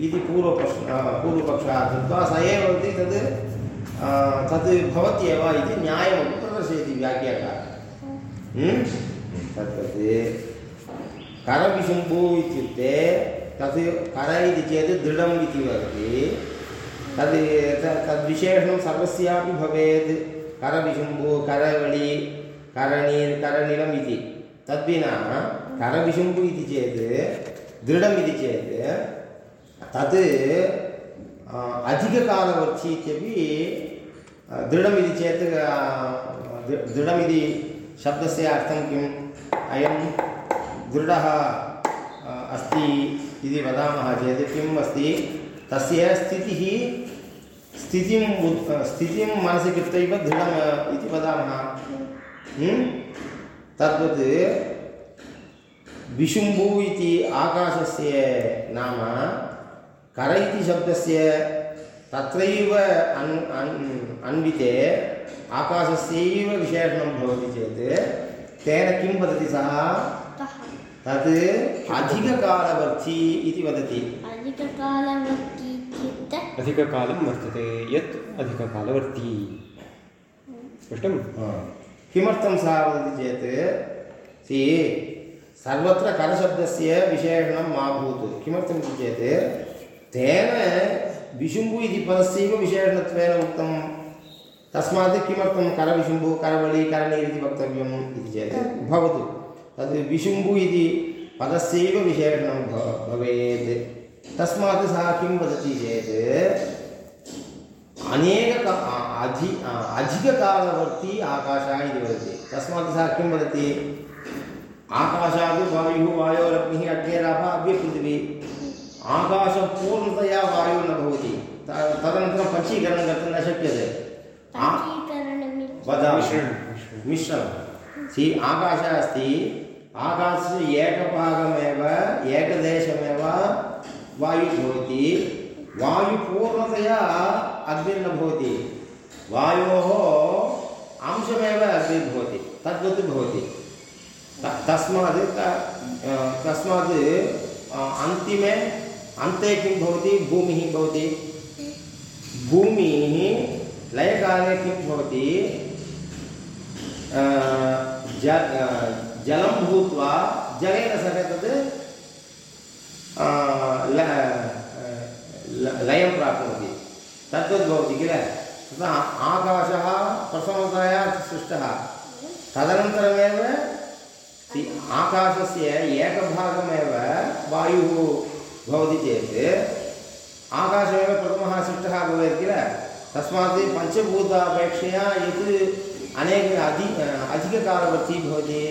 इति पूर्वपक्ष पूर्वपक्षः कृत्वा स एव वदति तद् तद् भवत्येव इति न्यायमपि प्रदर्शयति व्याख्याता तद्वत् करविशुम्भु इत्युक्ते तत् कर इति चेत् दृढम् इति वदति। तद् तद्विशेषणं सर्वस्यापि भवेत्। करविशुम्भु, करवळि, करणि करणिलम् इति। तद्विना करविशुम्भु इति चेत् दृढम् इति चेत् तत् अधिककालवर्ति इत्यपि दृढमिति चेत् दृढमिति शब्दस्य अर्थं किम्? अयं दृढः अस्ति इति वदामः चेत् किम् अस्ति? तस्य स्थितिः, स्थितिं स्थितिं मनसि कृत्वैव दृढम् इति वदामः। तद्वत् विशुम्भु इति आकाशस्य नाम कर इति शब्दस्य तत्रैव अन् अन् अन्विते आकाशस्यैव विशेषणं भवति चेत् तेन किं वदति सः? तत् अधिककालवर्ती इति वदति। अधिककालं वर्तते यत् अधिककालवर्ती। स्पष्टं किमर्थं सः वदति चेत्? सि सर्वत्र करशब्दस्य विशेषणं मा भूत्। किमर्थमिति चेत्? तेन विशुम्भु इति पदस्यैव विशेषणत्वेन उक्तं तस्मात् किमर्थं करविशुम्भु करवळि करणीर् इति वक्तव्यम् इति चेत् भवतु। तद् विशुम्भु इति पदस्यैव विशेषणं भवेत्। तस्मात् सः किं वदति चेत् अनेक अधि अधिककालवर्ती आकाशः इति वदति। तस्मात् सः किं वदति? आकाशात् वायुः वायोरग्निः अग्निरापः अव्यपृथिवी आकाशं पूर्णतया वायुः न भवति तदनन्तरं पञ्चीकरणं कर्तुं न शक्यते। वदामि। मिश्रणं सि आकाशः अस्ति। आकाशस्य एकभागमेव एकदेशमेव वायुः भवति। वायुपूर्णतया अग्निर्न भवति। वायोः अंशमेव अग्निर्भवति तद्वत् भवति। तस्मात् तस्मात् अन्तिमे अन्ते किं भवति? भूमिः भवति। भूमिः लयकाले किं भवति? ज जलं भूत्वा जलेन सह तद् लयं प्राप्नोति। तद्वद् भवति किल? तथा आकाशः प्रथमतया सृष्टः। तदनन्तरमेव आकाशस्य एकभागमेव वायुः भवति चेत्, आकाशमेव प्रथमः सृष्टः भवेत् किल? तस्मात् पञ्चभूतापेक्षया यत् अनेक अधि अधिककालवर्ती भवति।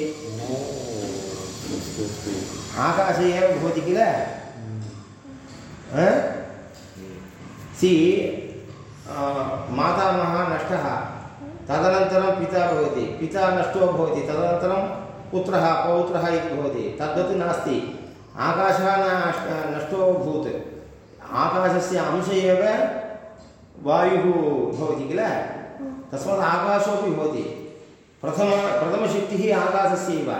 आकाशे एव भवति किल? सि मातामहः नष्टः। तदनन्तरं पिता भवति। पिता नष्टो भवति। तदनन्तरं पुत्रः पौत्रः इति भवति। तद्वत् नास्ति। आकाशः न नष्टो अभूत् आकाशस्य अंश एव वायुः भवति किल? तस्मात् आकाशोपि भवति। प्रथम प्रथमशक्तिः आकाशस्यैव।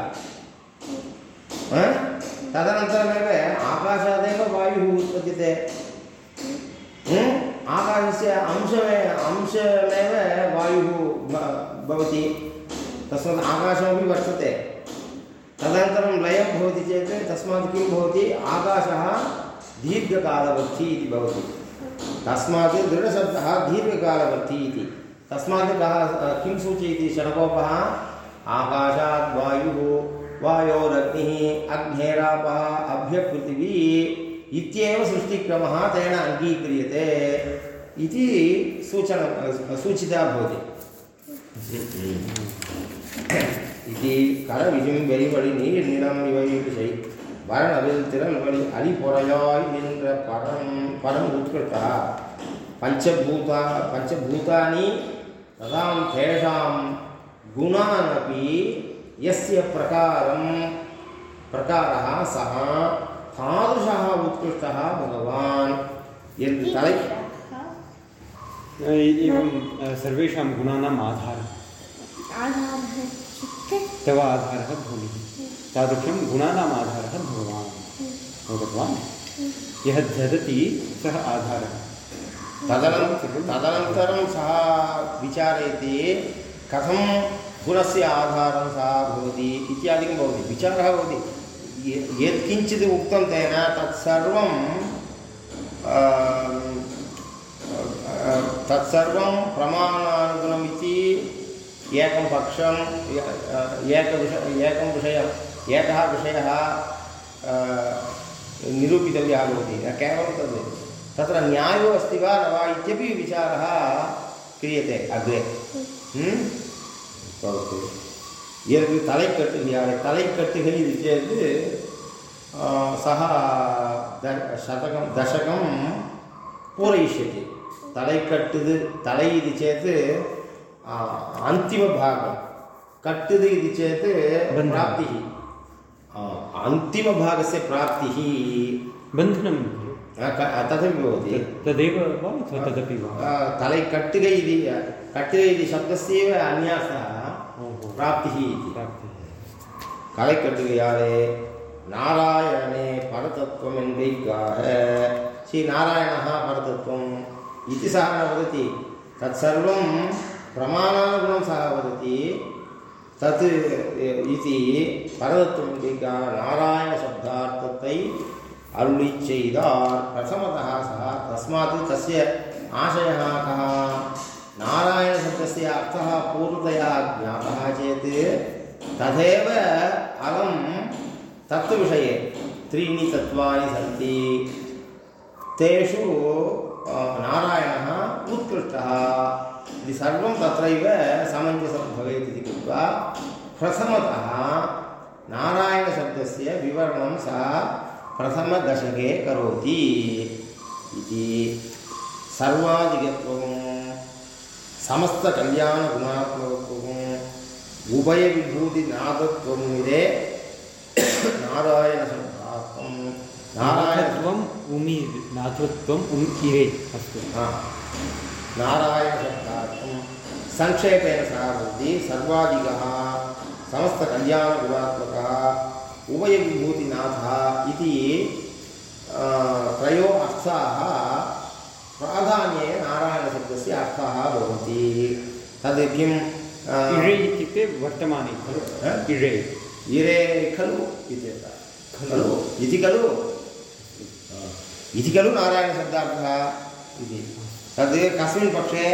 तदनन्तरमेव आकाशादेव वायुः उत्पद्यते। आकाशस्य अंशमे अंशमेव वायुः भवति। तस्मात् आकाशमपि वर्तते। तदनन्तरं लयं भवति चेत् तस्मात् किं भवति? आकाशः दीर्घकालवर्ती इति भवति। तस्मात् दृढशब्दः दीर्घकालवर्ती इति तस्मात् कः किं सूचयति? शनकोपः, आकाशात् वायुः, वायोरग्निः, अग्नेरापः, अभ्यपृथिवी इत्येव सृष्टिक्रमः तेन अङ्गीक्रियते इति सूचनं सूचिता भवति। इति करविजिं वरिवळि नीर्निलं इव विषयी வரணவில் திறன் வழி அலிபொறையாய் நின்ற பரம் பரம் உத்கிருட்டः पञ्चभूता पञ्चभूतानि तदां तेषां गुणानपि यस्य प्रकारं प्रकारः सः तादृशः उत्कृष्टः भगवान् यद् तलै एवं सर्वेषां गुणानाम् आधारः तव आधारः भूमिः तादृशं गुणानाम् आधारः भगवान् भगवान्। यः ददति सः आधारः। तदनन्तरं तदनन्तरं सः विचारयति, कथं गुणस्य आधारं सः भवति इत्यादिकं भवति। विचारः भवति। यत्किञ्चित् उक्तं तेन तत्सर्वं तत्सर्वं प्रमाणानुगुणम् इति एकं पक्षम् एकविष एकं एकः विषयः निरूपितव्यः भवति। न केवलं तद्। तत्र न्यायो अस्ति वा न वा इत्यपि विचारः क्रियते अग्रे। भवतु। यद् तलैकट्टुः तलैकट्टुः इति चेत् सः द शतकं दशकं पूरयिष्यति। तलैकट्टुद् तलै इति चेत् अन्तिमभागं। कट्टुद् इति चेत् प्राप्तिः। अन्तिमभागस्य प्राप्तिः बन्धनं तथैव भवति तदेव वा अथवा तदपि वा तलै कट्टिगै इति कट्टिगै इति शब्दस्यैव अन्यासः प्राप्तिः इति கலை கட்டுகையாலே நாராயணே பரதத்துவம் என்கைக்காக ஸ்ரீ நாராயணः परतत्वम् इति सः न वदति तत्सर्वं प्रमाणानुगुणं सः वदति तत् इति பரதத்வம்பிகா நாராயணசப்தார்த்தத்தை அருளி செய்தார் பிரசமதः सः तस्मात् तस्य आशयः कः? नारायणशब्दस्य अर्थः पूर्णतया ज्ञातः चेत् तथैव अलं तत्त्वविषये त्रीणि तत्त्वानि सन्ति। तेषु नारायणः उत्कृष्टः। इति सर्वं तत्रैव समञ्जसं भवेत् इति कृत्वा प्रथमतः नारायणशब्दस्य विवरणं सः प्रथमदशके करोति इति सर्वाधिकत्वं समस्तकल्याणगुणात्मकत्वम् उभयविभूतिनादत्वं निरे नारायणशब्दार्थं नारायणत्वम् उमि नाथत्वम् उम् इरे अस्तु। नारायणशब्दार्थं संक्षेपेण सः वदति सर्वाधिकः समस्तकल्याणगुणात्मकः उभयविभूतिनाथः इति त्रयो अर्थाः प्राधान्येन नारायणशब्दस्य अर्थाः भवन्ति। तद् किम्? इळे इत्युक्ते वर्तमाने खलु। इळे इरे। खलु इत्यर्थः खलु? इति खलु? इति खलु नारायणशब्दार्थः इति। तद् कस्मिन् पक्षे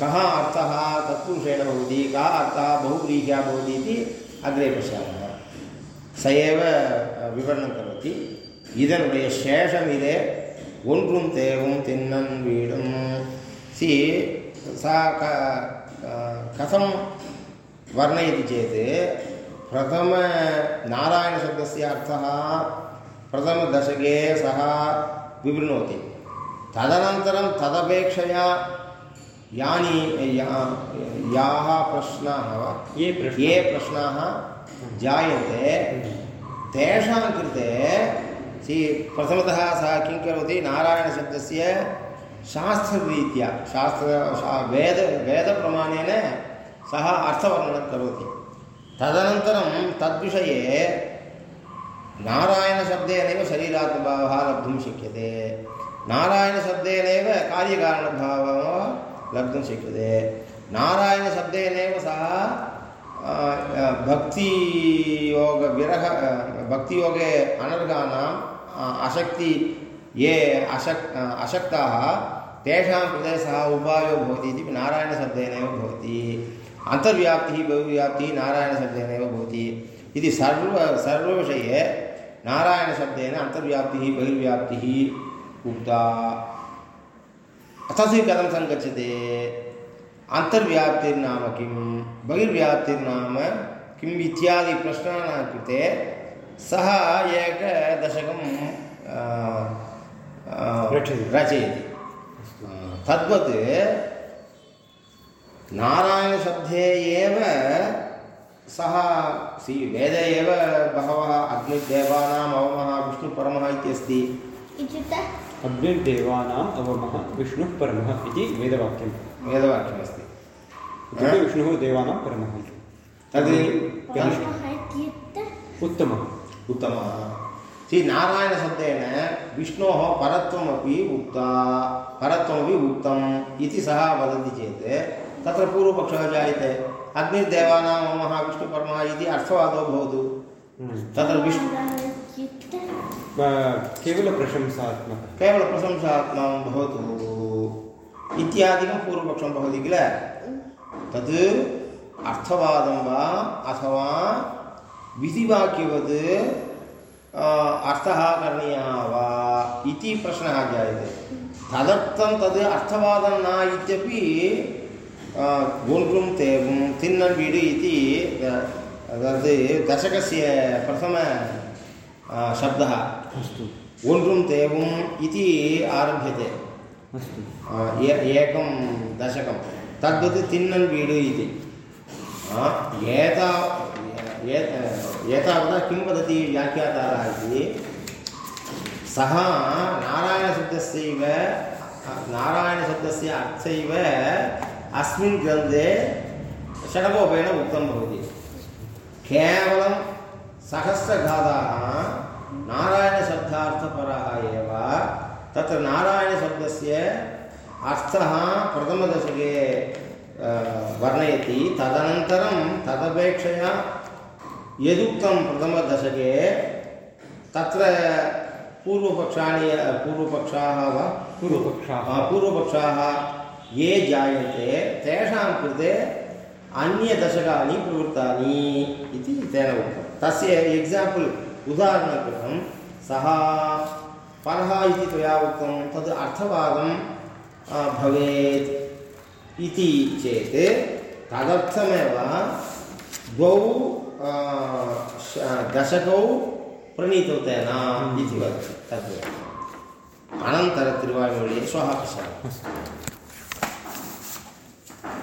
कः अर्थः तत्पुरुषेण भवति कः अर्थः बहुव्रीह्या भवति इति अग्रे पश्यामः स एव विवरणं करोति இதனுடைய சேஷமிலே ஒன்றும் தேவும் தின்னன் வீடும் சி सा कथं वर्णयति चेत् प्रथमनारायणशब्दस्य अर्थः प्रथमदशके सः विवृणोति तदनन्तरं तदपेक्षया यानि याः प्रश्नाः वा ये प्रश्नाः। ये प्रश्नाः जायन्ते तेषां कृते सि प्रथमतः सः किं करोति नारायणशब्दस्य शास्त्ररीत्या शास्त्र शा वेद वेदप्रमाणेन सः अर्थवर्णनं करोति। तदनन्तरं तद्विषये नारायणशब्देनैव शरीरात्मभावः लब्धुं शक्यते। नारायणशब्देनैव कार्यकारणभावः लब्धुं शक्यते। नारायणशब्देनैव सः भक्तियोगविरह भक्तियोगे अनर्हाणाम् अशक्ति, ये अशक् अशक्ताः, तेषां कृते सः उपायो भवति इति नारायणशब्देनैव भवति। अन्तर्व्याप्तिः बहुव्याप्तिः नारायणशब्देनैव भवति। इति सर्व, सर्वविषये नारायणशब्देन अन्तर्व्याप्तिः बहिर्व्याप्तिः उक्ता। तस्य कथं सङ्गच्छते। अन्तर्व्याप्तिर्नाम किं? बहिर्व्याप्तिर्नाम किम् इत्यादि प्रश्नानां कृते सः एकदशकं रचयति। तद्वत् नारायणशब्दे एव सः सि वेदे एव बहवः अग्निदेवानाम् अवमः विष्णुपरमः इत्यस्ति। इत्युक्ते? अग्निर्देवानाम् अवमः विष्णुः परमः इति वेदवाक्यं वेदवाक्यमस्ति। इत्युक्ते विष्णुः देवानां परमः। इति तद् उत्तमः। उत्तमः। सि नारायणशब्देन विष्णोः परत्वमपि उक्ता परत्वमपि उक्तम् इति सः वदति चेत् तत्र पूर्वपक्षः जायते। अग्निर्देवानां मम विष्णुपरमः इति अर्थवादो भवतु। तत्र विष्णु केवलप्रशंसात्मकः। केवलप्रशंसात्मकं भवतु। इत्यादिकं पूर्वपक्षं भवति किल? तद् अर्थवादं वा अथवा विधिवाक्यवत् अर्थः करणीयः वा इति प्रश्नः जायते। तदर्थं तद् अर्थवादं न इत्यपि तेवुं तिन्नन् वीडु इति तद् दशकस्य प्रथम शब्दः अस्तु ओण्ड्रुं तेवुम् इति आरभ्यते अस्तु एकं दशकं तद्वत् तिन्नन् वीडु इति एता एतावता किं वदति व्याख्यातारः इति सः नारायणशब्दस्यैव नारायणशब्दस्य अर्थैव अस्मिन् ग्रन्थे षडकोपेन उक्तं भवति। केवलं सहस्रगाथाः नारायणशब्दार्थपराः एव तत्र नारायणशब्दस्य अर्थः प्रथमदशके वर्णयति। तदनन्तरं तदपेक्षया यदुक्तं प्रथमदशके तत्र पूर्वपक्षाणि पूर्वपक्षाः वा? पूर्वपक्षाः। पूर्वपक्षाः ये जायन्ते, तेषां कृते अन्यदशकानि प्रवृत्तानि इति तेन उक्तं। तस्य एक्साम्पल् उदाहरणं सः परः इति त्वया उक्तं, तद् अर्थवादं भवेत् इति चेत् तदर्थमेव द्वौ दशकौ प्रणीतौ तेन इति वदति तद् अनन्तरं अनन्तरतिरुवायुमொழியை श्वः पश्यामः